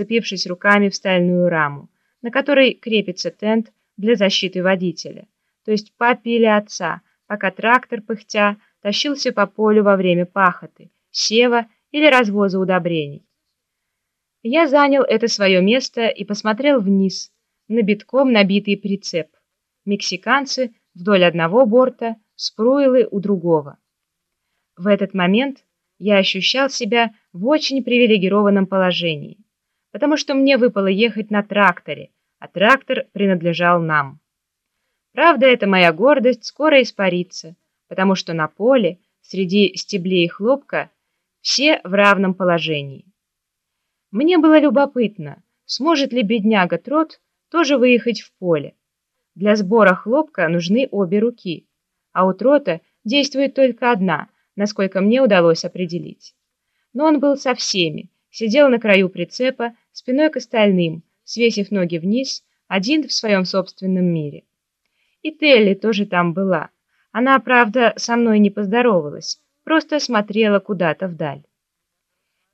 вцепившись руками в стальную раму, на которой крепится тент для защиты водителя, то есть папе или отца, пока трактор, пыхтя, тащился по полю во время пахоты, сева или развоза удобрений. Я занял это свое место и посмотрел вниз, на битком набитый прицеп. Мексиканцы вдоль одного борта, спруилы у другого. В этот момент я ощущал себя в очень привилегированном положении, потому что мне выпало ехать на тракторе, а трактор принадлежал нам. Правда, эта моя гордость скоро испарится, потому что на поле, среди стеблей хлопка, все в равном положении. Мне было любопытно, сможет ли бедняга Трот тоже выехать в поле. Для сбора хлопка нужны обе руки, а у Трота действует только одна, насколько мне удалось определить. Но он был со всеми, сидел на краю прицепа, спиной к остальным, свесив ноги вниз, один в своем собственном мире. И Телли тоже там была. Она, правда, со мной не поздоровалась, просто смотрела куда-то вдаль.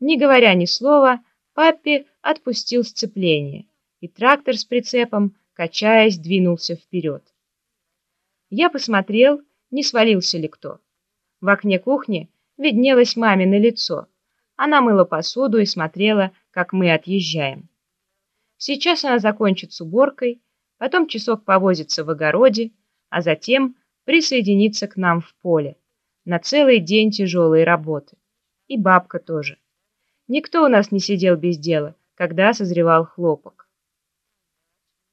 Не говоря ни слова, папе отпустил сцепление, и трактор с прицепом, качаясь, двинулся вперед. Я посмотрел, не свалился ли кто. В окне кухни виднелось мамино лицо. Она мыла посуду и смотрела, как мы отъезжаем. Сейчас она закончит с уборкой, потом часок повозится в огороде, а затем присоединится к нам в поле. На целый день тяжелой работы. И бабка тоже. Никто у нас не сидел без дела, когда созревал хлопок.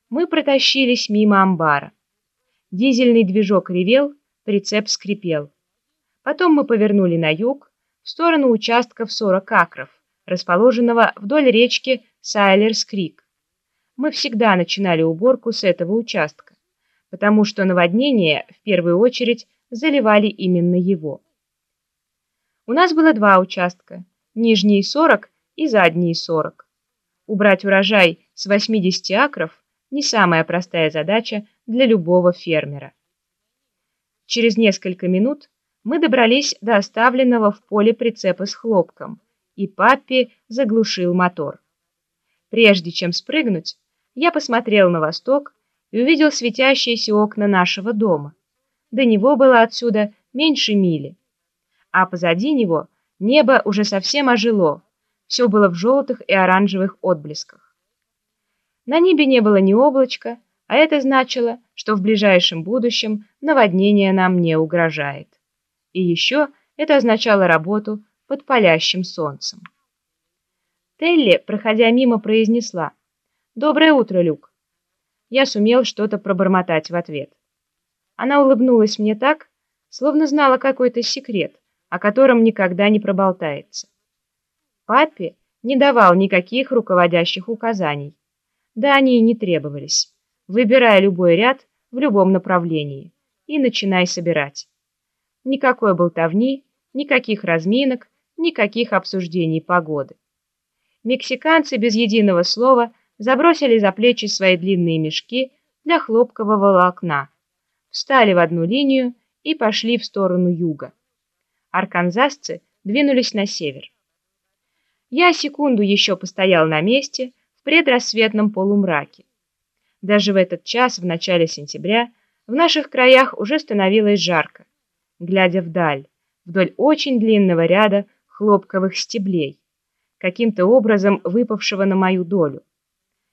Мы протащились мимо амбара. Дизельный движок ревел, прицеп скрипел. Потом мы повернули на юг, в сторону участка в 40 акров, расположенного вдоль речки Сайлерс-Крик мы всегда начинали уборку с этого участка, потому что наводнения в первую очередь заливали именно его. У нас было два участка, нижние 40 и задние 40. Убрать урожай с 80 акров не самая простая задача для любого фермера. Через несколько минут мы добрались до оставленного в поле прицепа с хлопком, и папе заглушил мотор. Прежде чем спрыгнуть, я посмотрел на восток и увидел светящиеся окна нашего дома. До него было отсюда меньше мили. А позади него небо уже совсем ожило, все было в желтых и оранжевых отблесках. На небе не было ни облачка, а это значило, что в ближайшем будущем наводнение нам не угрожает. И еще это означало работу под палящим солнцем. Телли, проходя мимо, произнесла — «Доброе утро, Люк!» Я сумел что-то пробормотать в ответ. Она улыбнулась мне так, словно знала какой-то секрет, о котором никогда не проболтается. Папе не давал никаких руководящих указаний. Да они и не требовались. Выбирая любой ряд в любом направлении и начинай собирать. Никакой болтовни, никаких разминок, никаких обсуждений погоды. Мексиканцы без единого слова – забросили за плечи свои длинные мешки для хлопкового волокна, встали в одну линию и пошли в сторону юга. Арканзасцы двинулись на север. Я секунду еще постоял на месте в предрассветном полумраке. Даже в этот час, в начале сентября, в наших краях уже становилось жарко, глядя вдаль, вдоль очень длинного ряда хлопковых стеблей, каким-то образом выпавшего на мою долю.